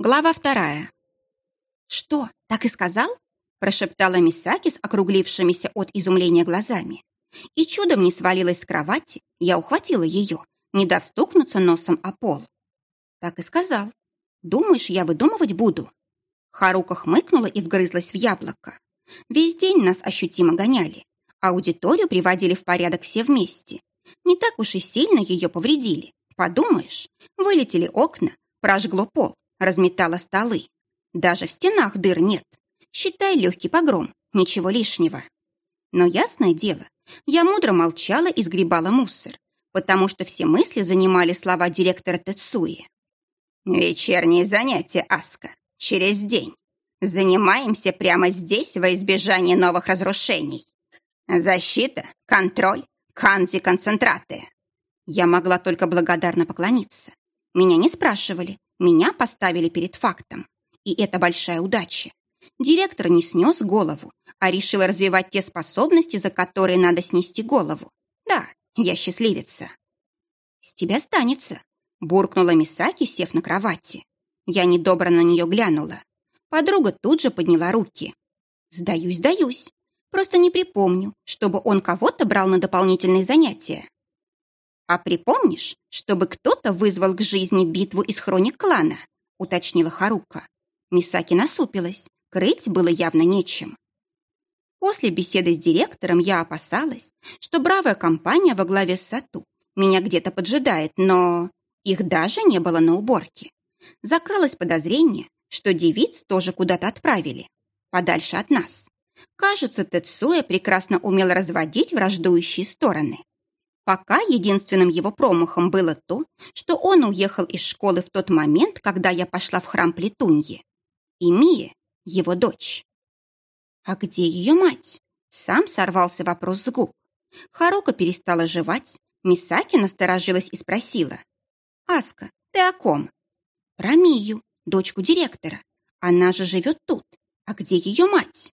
Глава вторая. «Что, так и сказал?» прошептала Мисаки с округлившимися от изумления глазами. И чудом не свалилась с кровати, я ухватила ее, не дав стукнуться носом о пол. Так и сказал. «Думаешь, я выдумывать буду?» Харука хмыкнула и вгрызлась в яблоко. Весь день нас ощутимо гоняли. Аудиторию приводили в порядок все вместе. Не так уж и сильно ее повредили. Подумаешь, вылетели окна, прожгло пол, разметало столы. Даже в стенах дыр нет. Считай легкий погром, ничего лишнего. Но ясное дело, я мудро молчала и сгребала мусор, потому что все мысли занимали слова директора Тецуи. «Вечерние занятия, Аска, через день. Занимаемся прямо здесь во избежание новых разрушений. Защита, контроль, канди-концентраты». Я могла только благодарно поклониться. Меня не спрашивали, меня поставили перед фактом. И это большая удача. Директор не снес голову, а решил развивать те способности, за которые надо снести голову. Да, я счастливица. «С тебя станется», — буркнула Мисаки, сев на кровати. Я недобро на нее глянула. Подруга тут же подняла руки. «Сдаюсь, сдаюсь. Просто не припомню, чтобы он кого-то брал на дополнительные занятия». «А припомнишь, чтобы кто-то вызвал к жизни битву из хроник клана?» — уточнила Харука. Мисаки насупилась. Крыть было явно нечем. После беседы с директором я опасалась, что бравая компания во главе с Сату меня где-то поджидает, но их даже не было на уборке. Закралось подозрение, что девиц тоже куда-то отправили, подальше от нас. Кажется, Тецуя прекрасно умел разводить враждующие стороны. Пока единственным его промахом было то, что он уехал из школы в тот момент, когда я пошла в храм Плетуньи. И Мия, его дочь. А где ее мать? Сам сорвался вопрос с губ. Харука перестала жевать, Мисаки насторожилась и спросила. «Аска, ты о ком?» «Про Мию, дочку директора. Она же живет тут. А где ее мать?»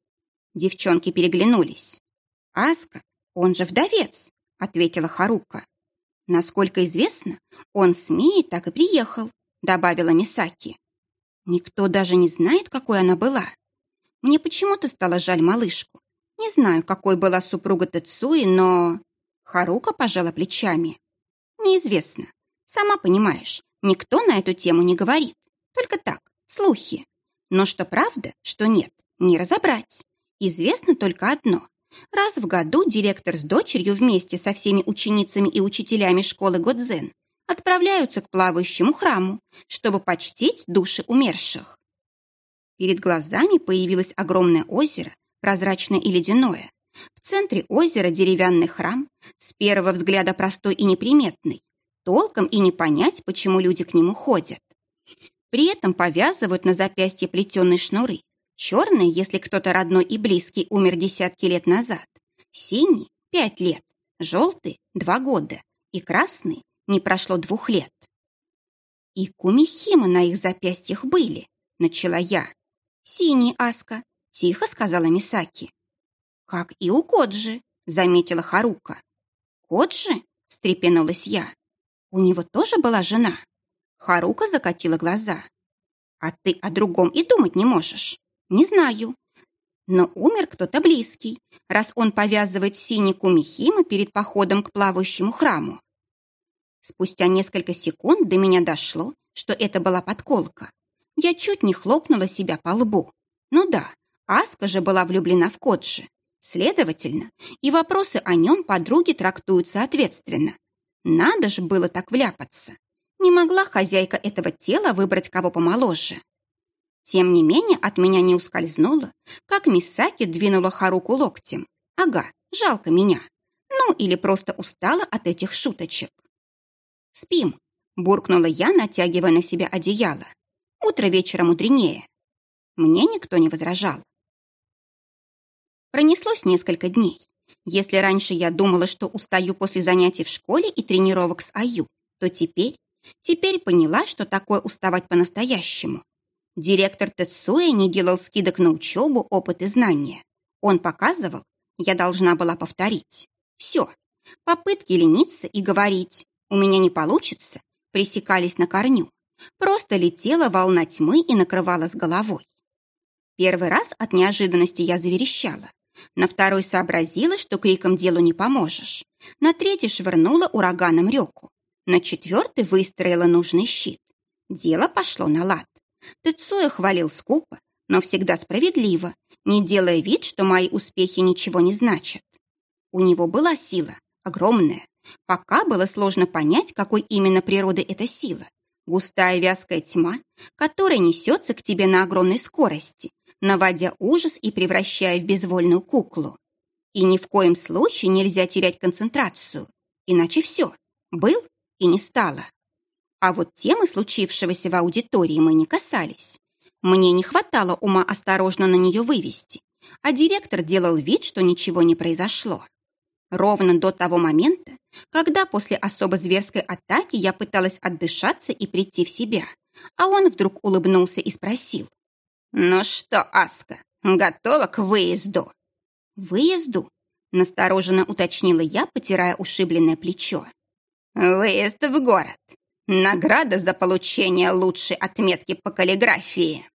Девчонки переглянулись. «Аска, он же вдовец ответила Харука. Насколько известно, он с Мией так и приехал, добавила Мисаки. Никто даже не знает, какой она была. Мне почему-то стало жаль малышку. Не знаю, какой была супруга Тецуи, но... Харука пожала плечами. Неизвестно. Сама понимаешь, никто на эту тему не говорит. Только так, слухи. Но что правда, что нет, не разобрать. Известно только одно. Раз в году директор с дочерью вместе со всеми ученицами и учителями школы Годзен отправляются к плавающему храму, чтобы почтить души умерших. Перед глазами появилось огромное озеро, прозрачное и ледяное. В центре озера деревянный храм, с первого взгляда простой и неприметный, толком и не понять, почему люди к нему ходят. При этом повязывают на запястье плетеные шнуры, Черный, если кто-то родной и близкий умер десятки лет назад. Синий – пять лет. Желтый – два года. И красный – не прошло двух лет. И кумихимы на их запястьях были, начала я. Синий, Аска, тихо сказала Мисаки. Как и у Коджи, заметила Харука. Коджи? встрепенулась я. У него тоже была жена. Харука закатила глаза. А ты о другом и думать не можешь. Не знаю. Но умер кто-то близкий, раз он повязывает синику Михима перед походом к плавающему храму. Спустя несколько секунд до меня дошло, что это была подколка. Я чуть не хлопнула себя по лбу. Ну да, Аска же была влюблена в Коджи. Следовательно, и вопросы о нем подруги трактуют соответственно. Надо же было так вляпаться. Не могла хозяйка этого тела выбрать кого помоложе. Тем не менее, от меня не ускользнуло, как Мисаки двинула Харуку локтем. Ага, жалко меня. Ну, или просто устала от этих шуточек. «Спим», — буркнула я, натягивая на себя одеяло. «Утро вечера мудренее». Мне никто не возражал. Пронеслось несколько дней. Если раньше я думала, что устаю после занятий в школе и тренировок с Аю, то теперь, теперь поняла, что такое уставать по-настоящему. Директор Тецуэ не делал скидок на учебу, опыт и знания. Он показывал, я должна была повторить. Все. Попытки лениться и говорить «у меня не получится» пресекались на корню. Просто летела волна тьмы и накрывала с головой. Первый раз от неожиданности я заверещала. На второй сообразила, что криком делу не поможешь. На третий швырнула ураганом реку. На четвертый выстроила нужный щит. Дело пошло на лад. Тецуя хвалил скупо, но всегда справедливо, не делая вид, что мои успехи ничего не значат. У него была сила, огромная. Пока было сложно понять, какой именно природы эта сила. Густая вязкая тьма, которая несется к тебе на огромной скорости, наводя ужас и превращая в безвольную куклу. И ни в коем случае нельзя терять концентрацию, иначе все, был и не стало. А вот темы случившегося в аудитории мы не касались. Мне не хватало ума осторожно на нее вывести, а директор делал вид, что ничего не произошло. Ровно до того момента, когда после особо зверской атаки я пыталась отдышаться и прийти в себя, а он вдруг улыбнулся и спросил. «Ну что, Аска, готова к выезду?» «Выезду?» — настороженно уточнила я, потирая ушибленное плечо. «Выезд в город. Награда за получение лучшей отметки по каллиграфии».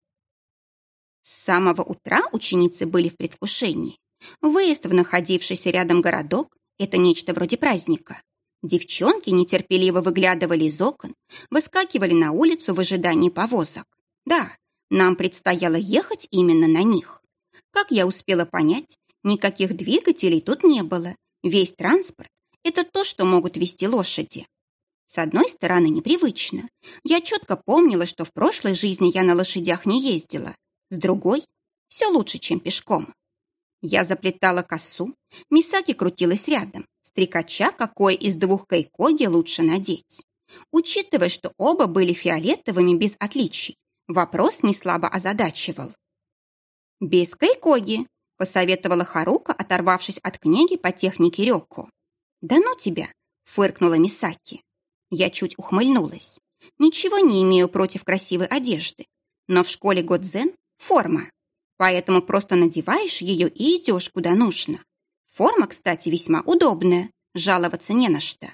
С самого утра ученицы были в предвкушении. Выезд в находившийся рядом городок – это нечто вроде праздника. Девчонки нетерпеливо выглядывали из окон, выскакивали на улицу в ожидании повозок. Да, нам предстояло ехать именно на них. Как я успела понять, никаких двигателей тут не было. Весь транспорт – это то, что могут вести лошади. С одной стороны, непривычно. Я четко помнила, что в прошлой жизни я на лошадях не ездила. С другой – все лучше, чем пешком. Я заплетала косу, Мисаки крутилась рядом, стрекача, какой из двух кайкоги лучше надеть. Учитывая, что оба были фиолетовыми без отличий, Вопрос не слабо озадачивал. «Без кайкоги», — посоветовала Харука, оторвавшись от книги по технике Рёко. «Да ну тебя!» — фыркнула Мисаки. Я чуть ухмыльнулась. Ничего не имею против красивой одежды, но в школе Годзен — форма. Поэтому просто надеваешь ее и идешь куда нужно. Форма, кстати, весьма удобная, жаловаться не на что.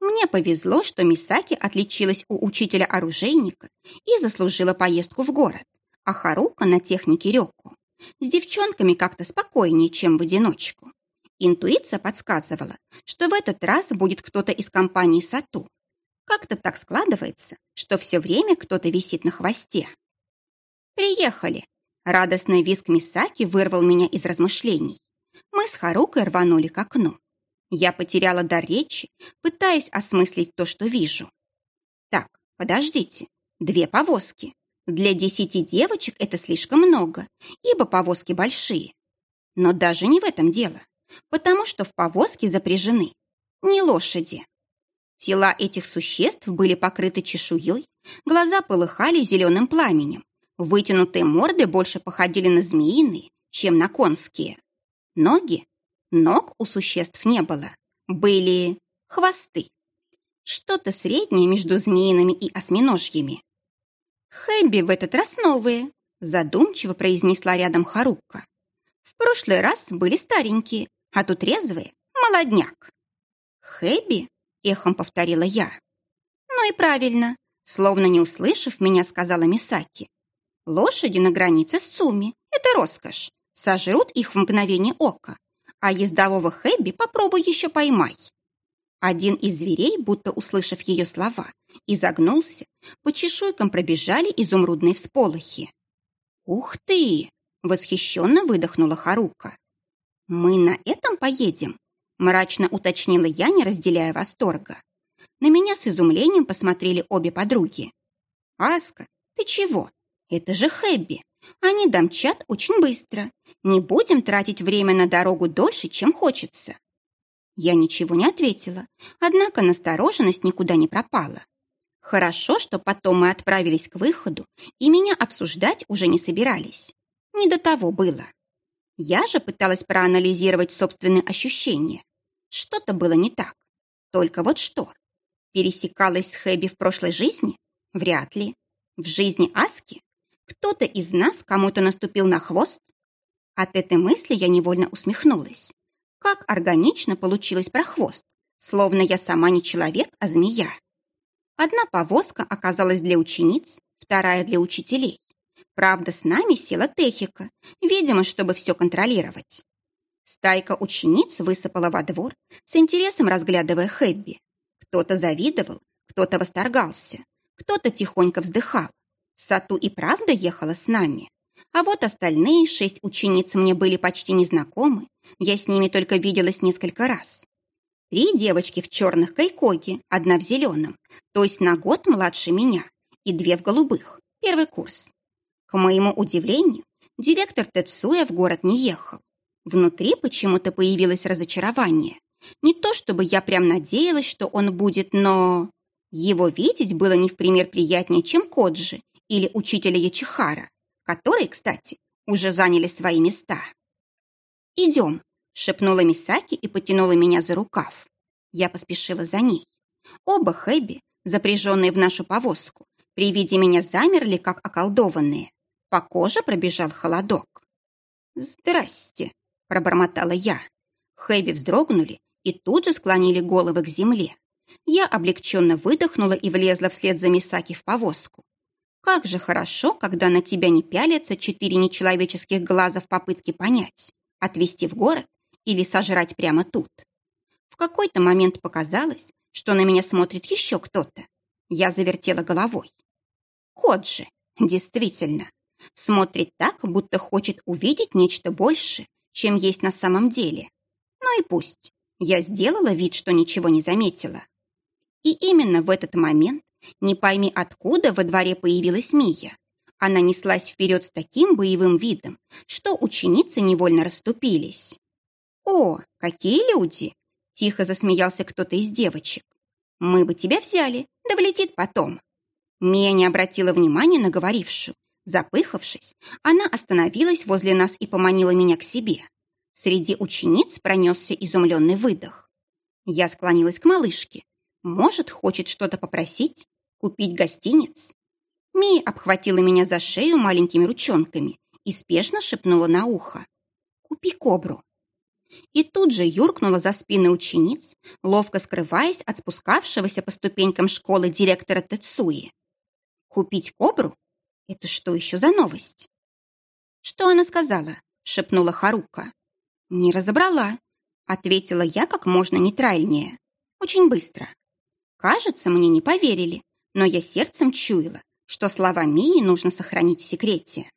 Мне повезло, что Мисаки отличилась у учителя-оружейника и заслужила поездку в город, а Харука на технике Рёку. С девчонками как-то спокойнее, чем в одиночку. Интуиция подсказывала, что в этот раз будет кто-то из компании Сату. Как-то так складывается, что все время кто-то висит на хвосте. «Приехали!» Радостный визг Мисаки вырвал меня из размышлений. Мы с Харукой рванули к окну. Я потеряла дар речи, пытаясь осмыслить то, что вижу. Так, подождите, две повозки. Для десяти девочек это слишком много, ибо повозки большие. Но даже не в этом дело, потому что в повозке запряжены не лошади. Тела этих существ были покрыты чешуей, глаза полыхали зеленым пламенем, вытянутые морды больше походили на змеиные, чем на конские. Ноги Ног у существ не было. Были хвосты. Что-то среднее между змеиными и осьминожьями. «Хэбби в этот раз новые», задумчиво произнесла рядом Харука. «В прошлый раз были старенькие, а тут резвые, молодняк». «Хэбби?» — эхом повторила я. «Ну и правильно», словно не услышав меня, сказала Мисаки. «Лошади на границе с Цуми — это роскошь. Сожрут их в мгновение ока, а ездового Хэбби попробуй еще поймай. Один из зверей, будто услышав ее слова, изогнулся, по чешуйкам пробежали изумрудные всполохи. «Ух ты!» — восхищенно выдохнула Харука. «Мы на этом поедем?» — мрачно уточнила я, не разделяя восторга. На меня с изумлением посмотрели обе подруги. «Аска, ты чего? Это же Хэбби. Они домчат очень быстро. Не будем тратить время на дорогу дольше, чем хочется. Я ничего не ответила, однако настороженность никуда не пропала. Хорошо, что потом мы отправились к выходу, и меня обсуждать уже не собирались. Не до того было. Я же пыталась проанализировать собственные ощущения. Что-то было не так. Только вот что. Пересекалась с Хэби в прошлой жизни? Вряд ли. В жизни Аски? Кто-то из нас кому-то наступил на хвост? От этой мысли я невольно усмехнулась. Как органично получилось про хвост, словно я сама не человек, а змея. Одна повозка оказалась для учениц, вторая для учителей. Правда, с нами села Техика, видимо, чтобы все контролировать. Стайка учениц высыпала во двор, с интересом разглядывая Хэбби. Кто-то завидовал, кто-то восторгался, кто-то тихонько вздыхал. Сату и правда ехала с нами. А вот остальные шесть учениц мне были почти незнакомы, я с ними только виделась несколько раз. Три девочки в черных кайкоге, одна в зеленом, то есть на год младше меня, и две в голубых, первый курс. К моему удивлению, директор Тецуя в город не ехал. Внутри почему-то появилось разочарование. Не то чтобы я прям надеялась, что он будет, но... Его видеть было не в пример приятнее, чем Коджи или учителя Ячихара, которые, кстати, уже заняли свои места. «Идем», — шепнула Мисаки и потянула меня за рукав. Я поспешила за ней. Оба Хэби, запряженные в нашу повозку, при виде меня замерли, как околдованные. По коже пробежал холодок. «Здрасте», — пробормотала я. Хэби вздрогнули и тут же склонили головы к земле. Я облегченно выдохнула и влезла вслед за Мисаки в повозку. Как же хорошо, когда на тебя не пялятся четыре нечеловеческих глаза в попытке понять, отвезти в город или сожрать прямо тут. В какой-то момент показалось, что на меня смотрит еще кто-то. Я завертела головой. Кот же, действительно, смотрит так, будто хочет увидеть нечто большее, чем есть на самом деле. Ну и пусть. Я сделала вид, что ничего не заметила. И именно в этот момент не пойми, откуда во дворе появилась Мия. Она неслась вперед с таким боевым видом, что ученицы невольно расступились. «О, какие люди!» – тихо засмеялся кто-то из девочек. «Мы бы тебя взяли, да влетит потом». Мия не обратила внимания на говорившую. Запыхавшись, она остановилась возле нас и поманила меня к себе. Среди учениц пронесся изумленный выдох. Я склонилась к малышке. Может, хочет что-то попросить? Купить гостиниц? Мия обхватила меня за шею маленькими ручонками и спешно шепнула на ухо. «Купи кобру». И тут же юркнула за спины учениц, ловко скрываясь от спускавшегося по ступенькам школы директора Тецуи. «Купить кобру? Это что еще за новость?» «Что она сказала?» — шепнула Харука. «Не разобрала», — ответила я как можно нейтральнее. «Очень быстро. Кажется, мне не поверили, но я сердцем чуяла, что слова Мии нужно сохранить в секрете.